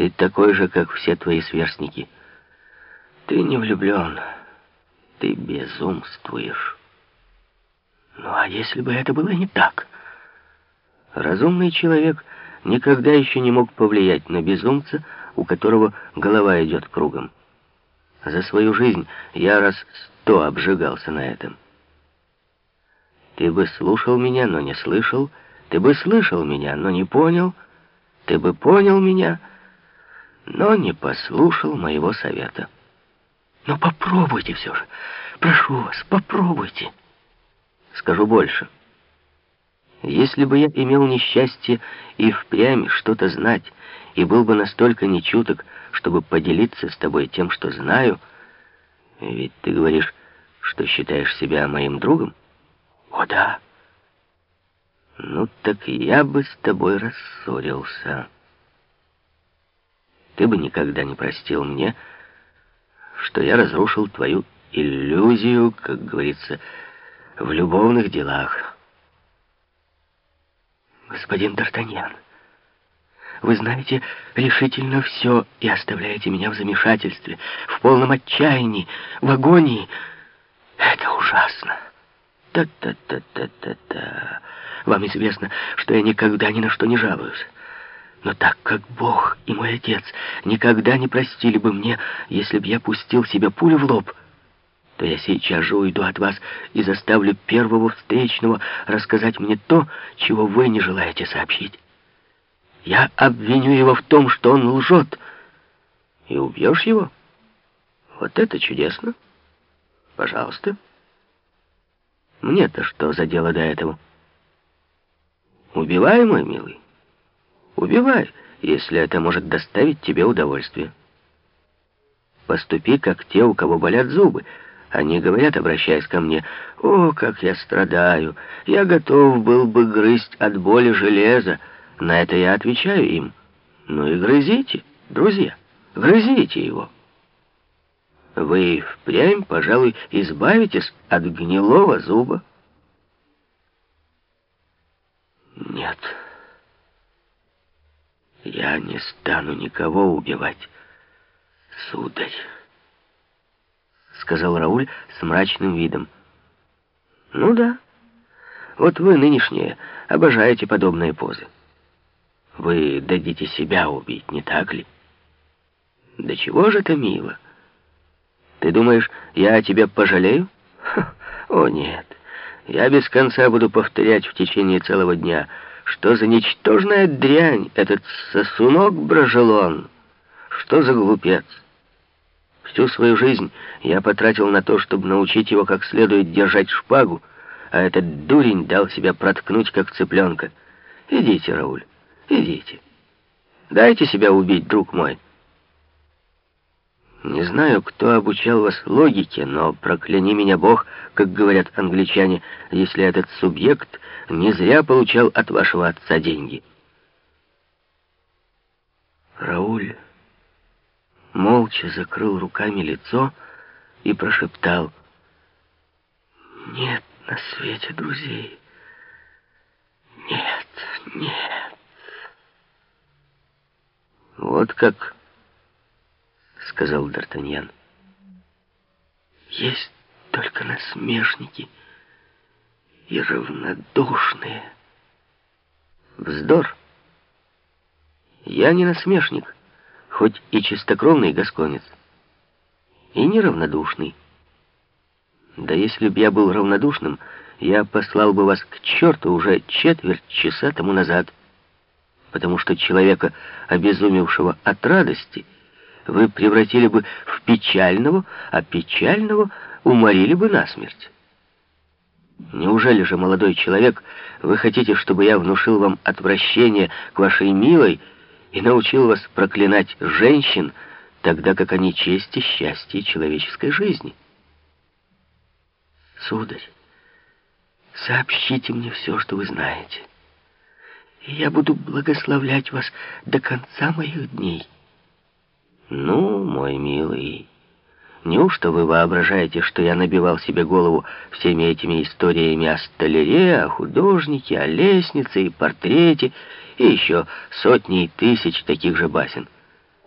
Ты такой же, как все твои сверстники. Ты не влюблен. Ты безумствуешь. Ну, а если бы это было не так? Разумный человек никогда еще не мог повлиять на безумца, у которого голова идет кругом. За свою жизнь я раз сто обжигался на этом. Ты бы слушал меня, но не слышал. Ты бы слышал меня, но не понял. Ты бы понял меня, но не послушал моего совета. Но попробуйте все же. Прошу вас, попробуйте. Скажу больше. Если бы я имел несчастье и впрямь что-то знать, и был бы настолько нечуток, чтобы поделиться с тобой тем, что знаю, ведь ты говоришь, что считаешь себя моим другом? О, да. Ну, так я бы с тобой рассорился. Ты бы никогда не простил мне, что я разрушил твою иллюзию, как говорится, в любовных делах. Господин Д'Артаньян, вы знаете решительно все и оставляете меня в замешательстве, в полном отчаянии, в агонии. Это ужасно. Та-та-та-та-та-та. Вам известно, что я никогда ни на что не жалуюсь. Но так как Бог и мой отец никогда не простили бы мне, если б я пустил себе пулю в лоб, то я сейчас же уйду от вас и заставлю первого встречного рассказать мне то, чего вы не желаете сообщить. Я обвиню его в том, что он лжет. И убьешь его? Вот это чудесно. Пожалуйста. Мне-то что за дело до этого? Убивай, мой милый. Убивай, если это может доставить тебе удовольствие. Поступи, как те, у кого болят зубы. Они говорят, обращаясь ко мне, «О, как я страдаю! Я готов был бы грызть от боли железо». На это я отвечаю им, «Ну и грызите, друзья, грызите его». Вы впрямь, пожалуй, избавитесь от гнилого зуба. Нет, я не стану никого убивать, сударь сказал Рауль с мрачным видом. «Ну да. Вот вы нынешние обожаете подобные позы. Вы дадите себя убить, не так ли? Да чего же это мило? Ты думаешь, я о тебе пожалею? Ха, о нет, я без конца буду повторять в течение целого дня, что за ничтожная дрянь этот сосунок Брожелон, что за глупец». Всю свою жизнь я потратил на то, чтобы научить его как следует держать шпагу, а этот дурень дал себя проткнуть, как цыпленка. Идите, Рауль, идите. Дайте себя убить, друг мой. Не знаю, кто обучал вас логике, но прокляни меня Бог, как говорят англичане, если этот субъект не зря получал от вашего отца деньги. Рауль молча закрыл руками лицо и прошептал «Нет на свете друзей, нет, нет». «Вот как», — сказал Д'Артаньян, «есть только насмешники и равнодушные». «Вздор! Я не насмешник» хоть и чистокровный гасконец, и неравнодушный. Да если б я был равнодушным, я послал бы вас к черту уже четверть часа тому назад, потому что человека, обезумевшего от радости, вы превратили бы в печального, а печального уморили бы насмерть. Неужели же, молодой человек, вы хотите, чтобы я внушил вам отвращение к вашей милой, и научил вас проклинать женщин, тогда как они честь и счастье человеческой жизни. Сударь, сообщите мне все, что вы знаете, и я буду благословлять вас до конца моих дней. Ну, мой милый, неужто вы воображаете, что я набивал себе голову всеми этими историями о столяре, о художнике, о лестнице и портрете, и еще сотни и тысяч таких же басен.